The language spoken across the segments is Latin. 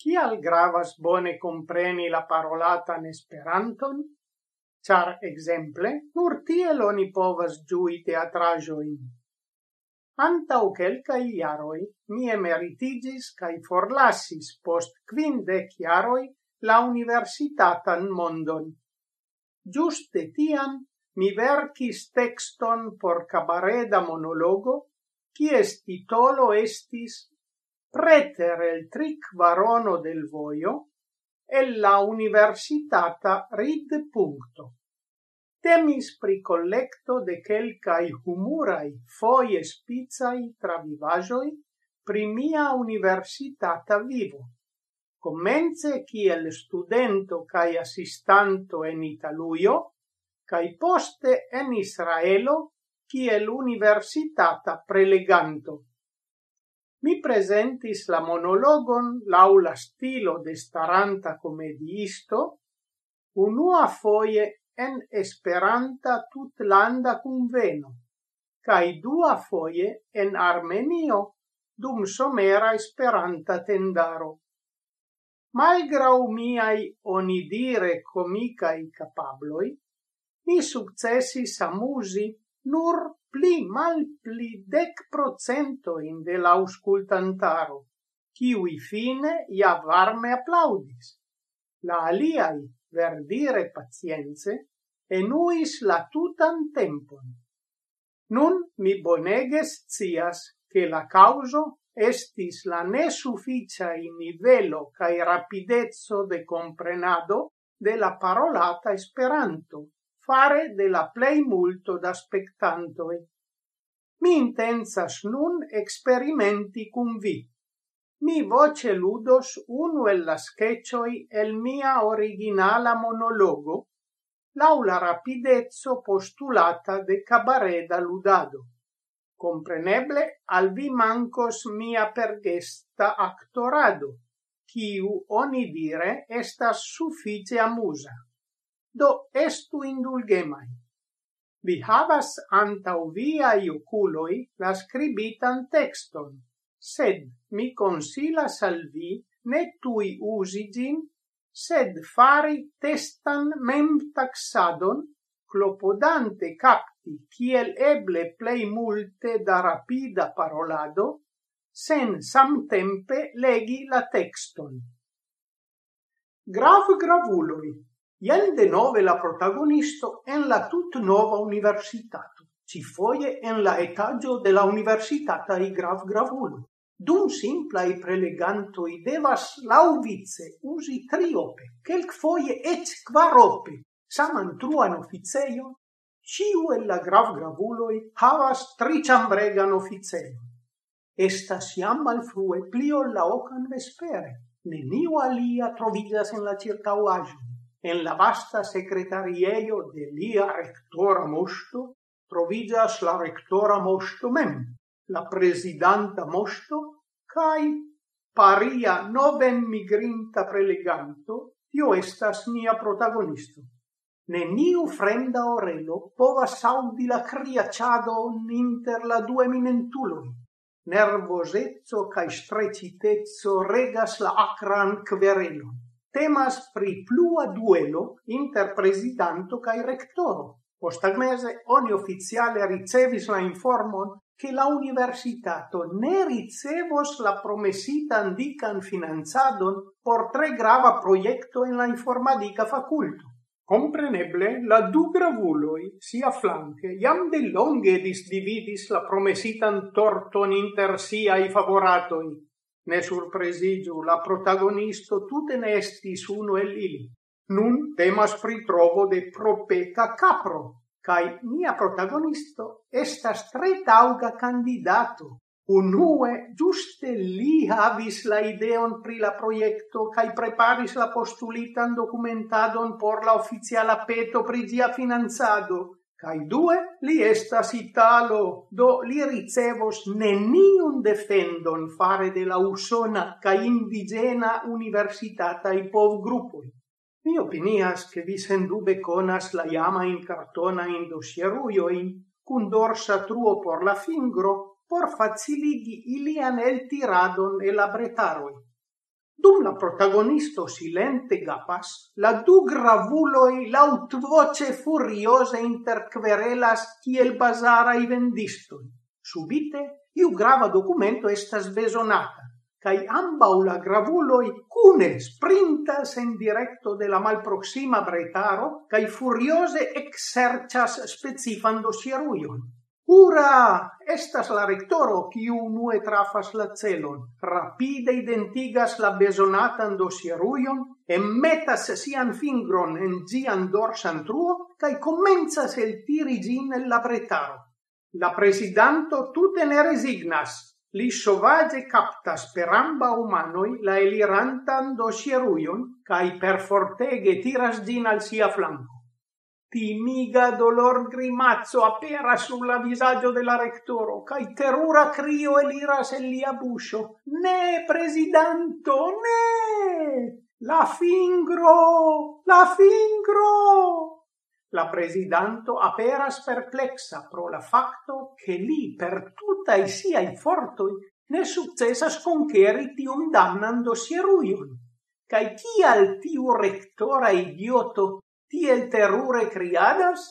Cial gravas bone compreni la parolata in esperanton? Char, exemple, nur tiel oni povas giui teatrajoin. Antau quelcai iaroi mi emeritigis cae forlassis post quindec iaroi la universitatan mondon. Giuste tiam mi vercis texton por cabareda monologo, quies titolo estis pretere il tric varono del voio e la universitata rid puncto. Temis pri collecto de quelcae humurai foie spizai travivajoi pri mia universitata vivo. Comence kiel studento cae assistanto en Italuio, cae poste en Israelo kiel universitata preleganto mi presentis la monologon l'aula stilo de staranta comediisto unua foie en Esperanta tutlanda conveno, cae dua foie en Armenio dum somera Esperanta tendaro. Malgrau miai onidire comicae capabloi, mi successis amusi nur pli mal pli dec procentoin de la auscultantaro, ciui fine ia varme applaudis. La aliai, verdire pazienze, enuis la tutan tempon. Nun mi boneges cias che la causo estis la in nivelo cae rapidezzo de comprenado de la parolata esperanto fare de la plei multo da spectantoi. Mi intensas nun experimenti cum vi. Mi voce ludos unu el la sketchoi el mia originala monologo, laula rapidezzo postulata de cabareda ludado. Compreneble, al vi mancos mia pergesta actorado, quiu, oni dire, estas suffice amusa do estu indulgemai. Vi havas antau viai oculoi la scribitan texton, sed mi consilas al vi ne tui usigin, sed fari testan mem taxadon, clopodante capti kiel eble plei multe da rapida parolado, sen samtempe legi la texton. Grav gravuloi, Ien de nove la protagonisto en la tut nova universitato, ci foie en la etaggio de la universitata i grav gravulo. Dum simplai prelegantoi devas lauvice usi triope, quelc foie et quarope, saman truan officeio, ciu el la grav gravuloi havas triciambregan officeio. Estas iam malfrue plio la ocan vespere, neniu alia trovidas en la circauaggio en la vasta secretarieio de lia rectora mosto trovigas la rectora mosto mem, la presidanta mosto, cae paria noven migrinta preleganto, tio estas nia protagonisto. Neniu fremda orelo povas audi la criacciadon inter la due minentuloi. Nervosezzo cae strecitezzo regas la acran querelon Temas pri plua duelo inter presidanto cae rectoro. Postagmese oni ufficiale ricevis la informon che la universitato ne ricevos la promesita indican finanzadon por tre grava proiecto in la informatica faculto. Compreneble, la du gravuloi, sia flanche, iam de longe disdividis la promesitan torton inter i favoratoi, ne surpresigiu, la protagonisto tute ne estis uno el ili. Nun temas pri trovo de propeta capro, cae mia protagonisto estas tre tauga candidato. Unue, giuste li havis la ideon pri la proiecto cae preparis la postulitan documentadon por la oficiala peto pri gia finanzado, Cai due, li estas Italo, do li ricevos neniun defendon fare de la usona ca indigena universitatai povgruppoi. Mi opinias che vi sendube conas la iama in cartona in dosieruioi, cun dorsa truo por la fingro, por faciligi ilian el tiradon e la bretaroi. Dum la protagonisto silente gapas, la du gravuloi laut voce furiose interquerelas kiel bazarai vendistoi. Subite, iu grava documento estas besonata, cae ambau la gravuloi cune sprintas en directo de la malproxima bretaro, cae furiose exercias specifan dosieruion. Ura! Estas la rectoro, kiu unue trafas la celon, rapide identigas la besonatan dosieruion, emmetas sian fingron en gian dorsan truo, cae comenzas el tiri gin el la bretaro. La presidanto tute ne resignas, li sovage captas per amba umanoi la elirantan dosieruion, cae per fortege tiras gin al sia flanco. Timiga dolor grimazzo apera sulla visaggio della rectoro, cae terura crio eliras el lia buscio. Ne, presidanto, ne! La fingro! La fingro! La presidanto aperas perplexa pro la facto che li per tutta i siai fortoi ne successas concheri tium damnan dosieruion. Cae cial tiu rectora idioto tiel terure criadas,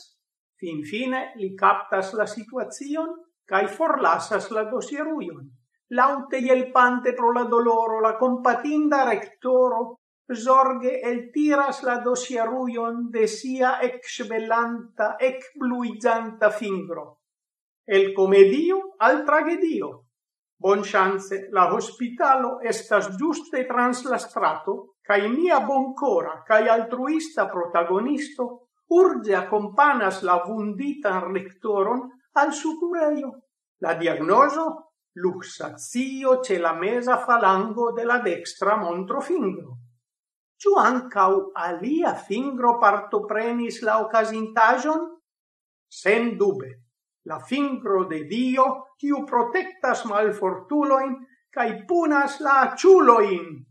fin fine li captas la situazion cae forlasas la dosieruion. Laute ielpante pro la doloro, la compatinda rectoro zorge el tiras la dosieruion de sia exbellanta, ecbluizanta fingro. El comedio al tragedio. Bon chance, la hospitalo estas giuste trans la strato, cae mia boncora cae altruista protagonisto urge accompanas la vunditan lectoron al sucureio. La diagnoso? Luxatio ce la mesa falango de la dextra montrofingro. Ciu ancau alia fingro partoprenis la ocasintajon? Sen dube, la fingro de Dio, ciu protectas malfortuloin, cae punas la ciuloin.